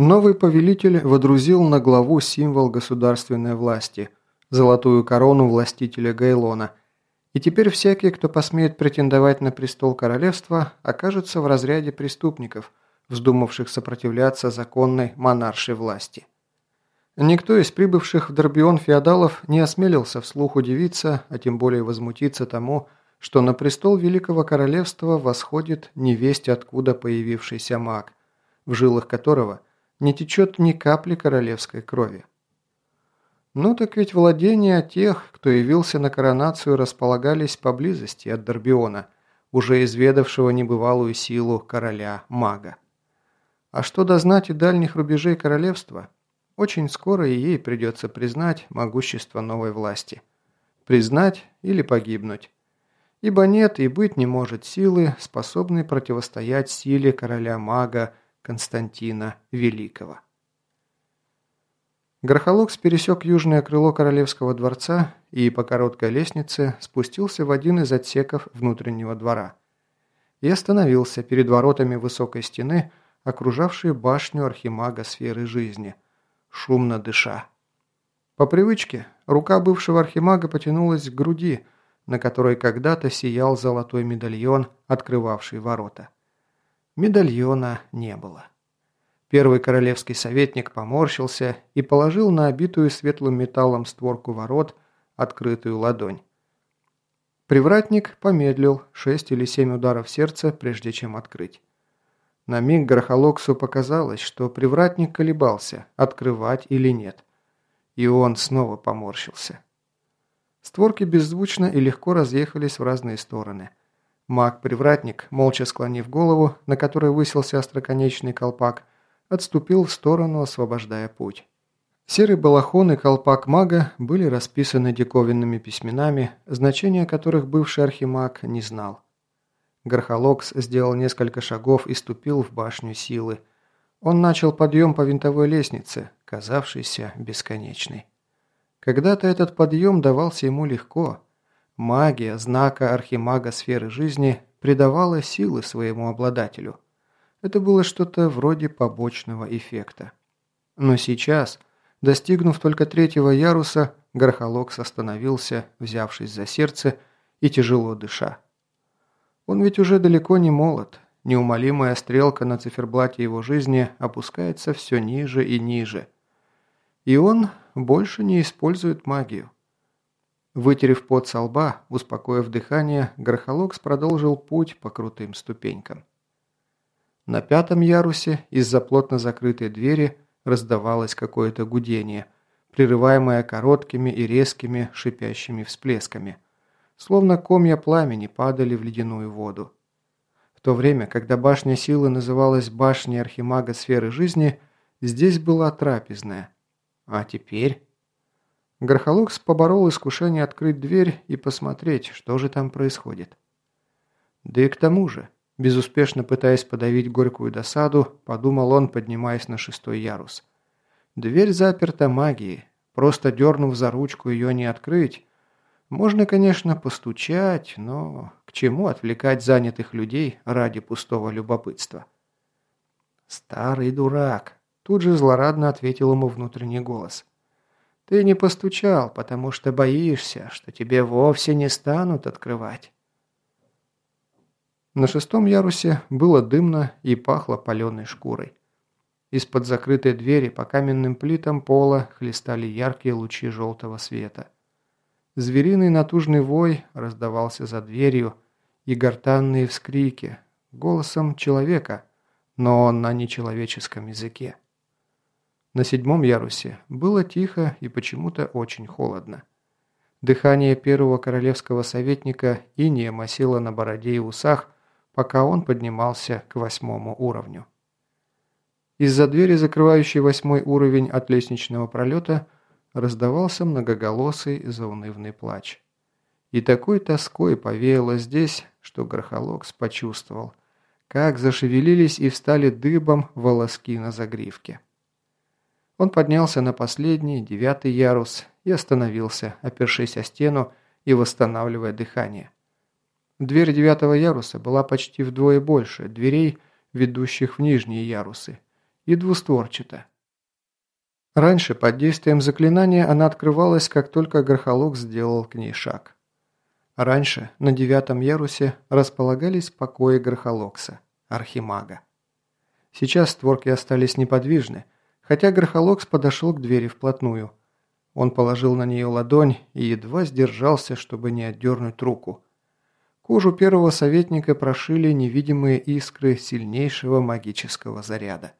Новый повелитель водрузил на главу символ государственной власти – золотую корону властителя Гайлона. И теперь всякий, кто посмеет претендовать на престол королевства, окажется в разряде преступников, вздумавших сопротивляться законной монаршей власти. Никто из прибывших в Дорбион феодалов не осмелился вслух удивиться, а тем более возмутиться тому, что на престол Великого Королевства восходит невесть откуда появившийся маг, в жилах которого не течет ни капли королевской крови. Ну так ведь владения тех, кто явился на коронацию, располагались поблизости от Дорбиона, уже изведавшего небывалую силу короля-мага. А что до знати дальних рубежей королевства – очень скоро и ей придется признать могущество новой власти. Признать или погибнуть. Ибо нет и быть не может силы, способной противостоять силе короля-мага Константина Великого. Грохолокс пересек южное крыло королевского дворца и по короткой лестнице спустился в один из отсеков внутреннего двора. И остановился перед воротами высокой стены, окружавшей башню архимага сферы жизни – шумно дыша. По привычке, рука бывшего архимага потянулась к груди, на которой когда-то сиял золотой медальон, открывавший ворота. Медальона не было. Первый королевский советник поморщился и положил на обитую светлым металлом створку ворот открытую ладонь. Привратник помедлил шесть или семь ударов сердца, прежде чем открыть. На миг Грохолоксу показалось, что привратник колебался, открывать или нет. И он снова поморщился. Створки беззвучно и легко разъехались в разные стороны. Маг-привратник, молча склонив голову, на которой высился остроконечный колпак, отступил в сторону, освобождая путь. Серый балахон и колпак мага были расписаны диковинными письменами, значения которых бывший архимаг не знал. Гархолокс сделал несколько шагов и ступил в башню силы. Он начал подъем по винтовой лестнице, казавшейся бесконечной. Когда-то этот подъем давался ему легко. Магия знака архимага сферы жизни придавала силы своему обладателю. Это было что-то вроде побочного эффекта. Но сейчас, достигнув только третьего яруса, Гархолокс остановился, взявшись за сердце и тяжело дыша. Он ведь уже далеко не молод. Неумолимая стрелка на циферблате его жизни опускается все ниже и ниже. И он больше не использует магию. Вытерев пот со лба, успокоив дыхание, Грохолокс продолжил путь по крутым ступенькам. На пятом ярусе из-за плотно закрытой двери раздавалось какое-то гудение, прерываемое короткими и резкими шипящими всплесками – словно комья пламени падали в ледяную воду. В то время, когда башня силы называлась башней архимага сферы жизни, здесь была трапезная. А теперь... Грохолокс поборол искушение открыть дверь и посмотреть, что же там происходит. Да и к тому же, безуспешно пытаясь подавить горькую досаду, подумал он, поднимаясь на шестой ярус. Дверь заперта магией, просто дернув за ручку ее не открыть, можно, конечно, постучать, но к чему отвлекать занятых людей ради пустого любопытства? «Старый дурак», – тут же злорадно ответил ему внутренний голос. «Ты не постучал, потому что боишься, что тебе вовсе не станут открывать». На шестом ярусе было дымно и пахло паленой шкурой. Из-под закрытой двери по каменным плитам пола хлестали яркие лучи желтого света – Звериный натужный вой раздавался за дверью и гортанные вскрики голосом человека, но на нечеловеческом языке. На седьмом ярусе было тихо и почему-то очень холодно. Дыхание первого королевского советника иния мосило на бороде и усах, пока он поднимался к восьмому уровню. Из-за двери, закрывающей восьмой уровень от лестничного пролета, раздавался многоголосый заунывный плач. И такой тоской повеяло здесь, что Грохолокс почувствовал, как зашевелились и встали дыбом волоски на загривке. Он поднялся на последний, девятый ярус и остановился, опершись о стену и восстанавливая дыхание. Дверь девятого яруса была почти вдвое больше дверей, ведущих в нижние ярусы, и двустворчато. Раньше под действием заклинания она открывалась, как только Грохолог сделал к ней шаг. Раньше на девятом ярусе располагались покои Грохолокса, архимага. Сейчас створки остались неподвижны, хотя Грохолокс подошел к двери вплотную. Он положил на нее ладонь и едва сдержался, чтобы не отдернуть руку. Кожу первого советника прошили невидимые искры сильнейшего магического заряда.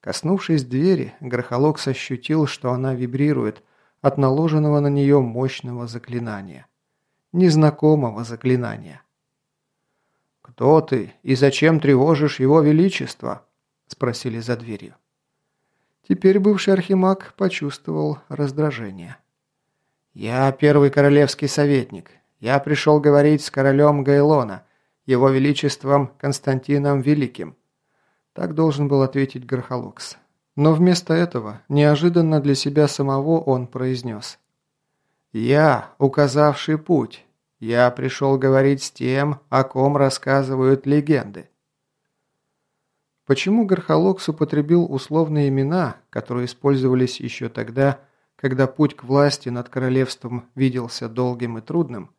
Коснувшись двери, Грохолокс ощутил, что она вибрирует от наложенного на нее мощного заклинания. Незнакомого заклинания. «Кто ты и зачем тревожишь его величество?» – спросили за дверью. Теперь бывший архимаг почувствовал раздражение. «Я первый королевский советник. Я пришел говорить с королем Гайлона, его величеством Константином Великим. Так должен был ответить Грохолокс. Но вместо этого, неожиданно для себя самого, он произнес. «Я, указавший путь, я пришел говорить с тем, о ком рассказывают легенды». Почему Гархолокс употребил условные имена, которые использовались еще тогда, когда путь к власти над королевством виделся долгим и трудным,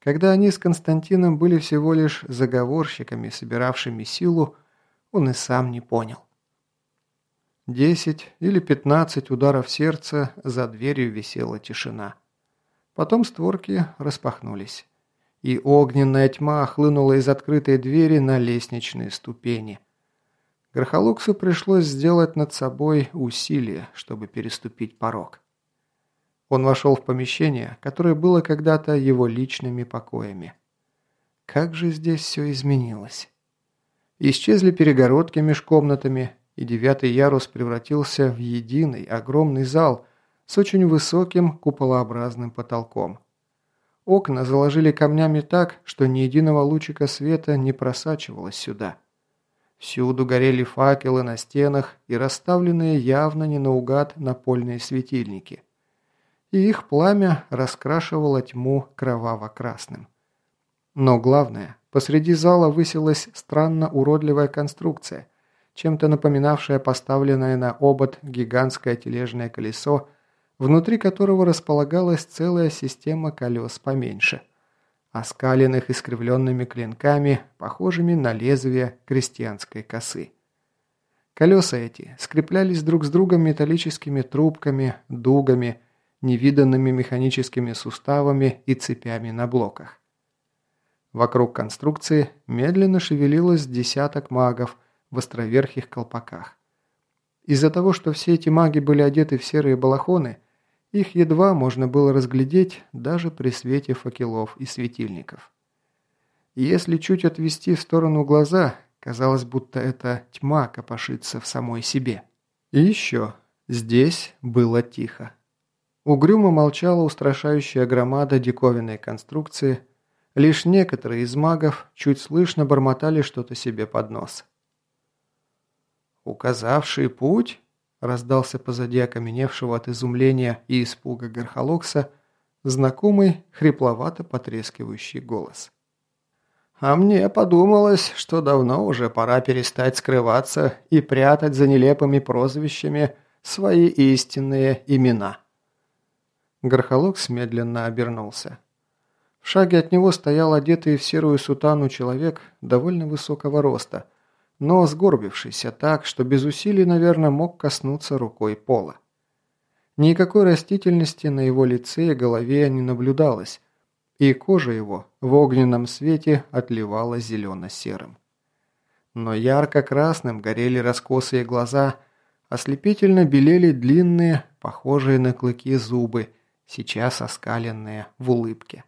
когда они с Константином были всего лишь заговорщиками, собиравшими силу, он и сам не понял. Десять или пятнадцать ударов сердца, за дверью висела тишина. Потом створки распахнулись, и огненная тьма хлынула из открытой двери на лестничные ступени. Грохолуксу пришлось сделать над собой усилие, чтобы переступить порог. Он вошел в помещение, которое было когда-то его личными покоями. Как же здесь все изменилось. Исчезли перегородки меж комнатами, и девятый ярус превратился в единый огромный зал с очень высоким куполообразным потолком. Окна заложили камнями так, что ни единого лучика света не просачивалось сюда. Всюду горели факелы на стенах и расставленные явно не наугад напольные светильники. И их пламя раскрашивало тьму кроваво-красным. Но главное, Посреди зала высилась странно уродливая конструкция, чем-то напоминавшая поставленное на обод гигантское тележное колесо, внутри которого располагалась целая система колес поменьше, оскаленных искривленными клинками, похожими на лезвие крестьянской косы. Колеса эти скреплялись друг с другом металлическими трубками, дугами, невиданными механическими суставами и цепями на блоках. Вокруг конструкции медленно шевелилось десяток магов в островерхих колпаках. Из-за того, что все эти маги были одеты в серые балахоны, их едва можно было разглядеть даже при свете факелов и светильников. если чуть отвести в сторону глаза, казалось, будто эта тьма копошится в самой себе. И еще, здесь было тихо. Угрюмо молчала устрашающая громада диковинной конструкции, Лишь некоторые из магов чуть слышно бормотали что-то себе под нос. «Указавший путь?» – раздался позади окаменевшего от изумления и испуга Гархолокса знакомый, хрипловато потрескивающий голос. «А мне подумалось, что давно уже пора перестать скрываться и прятать за нелепыми прозвищами свои истинные имена». Гархолокс медленно обернулся. В шаге от него стоял одетый в серую сутану человек довольно высокого роста, но сгорбившийся так, что без усилий, наверное, мог коснуться рукой пола. Никакой растительности на его лице и голове не наблюдалось, и кожа его в огненном свете отливала зелено-серым. Но ярко-красным горели раскосые глаза, ослепительно белели длинные, похожие на клыки зубы, сейчас оскаленные в улыбке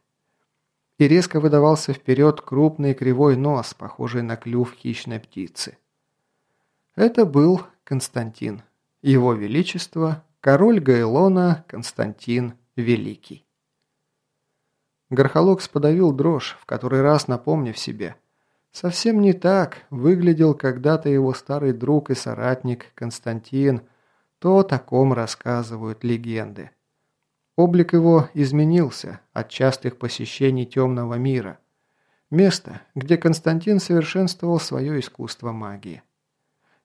и резко выдавался вперед крупный кривой нос, похожий на клюв хищной птицы. Это был Константин. Его Величество, король Гайлона Константин Великий. Горхолокс подавил дрожь, в который раз напомнив себе. Совсем не так выглядел когда-то его старый друг и соратник Константин, то о таком рассказывают легенды. Облик его изменился от частых посещений темного мира. Место, где Константин совершенствовал свое искусство магии.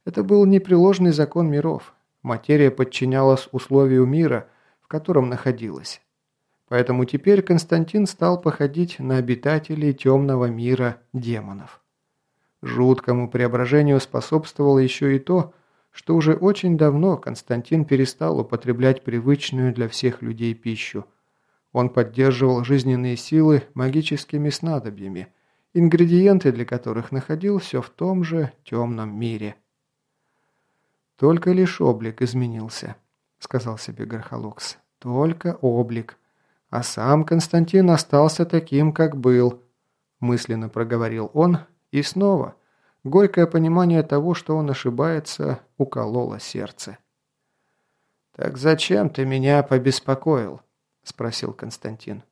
Это был непреложный закон миров. Материя подчинялась условию мира, в котором находилась. Поэтому теперь Константин стал походить на обитателей темного мира демонов. Жуткому преображению способствовало еще и то, что уже очень давно Константин перестал употреблять привычную для всех людей пищу. Он поддерживал жизненные силы магическими снадобьями, ингредиенты для которых находил все в том же темном мире. «Только лишь облик изменился», — сказал себе Гархалукс. «Только облик. А сам Константин остался таким, как был», — мысленно проговорил он, и снова — Горькое понимание того, что он ошибается, укололо сердце. «Так зачем ты меня побеспокоил?» – спросил Константин.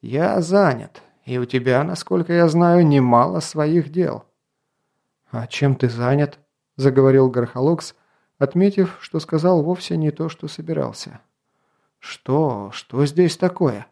«Я занят, и у тебя, насколько я знаю, немало своих дел». «А чем ты занят?» – заговорил Гархолокс, отметив, что сказал вовсе не то, что собирался. «Что? Что здесь такое?»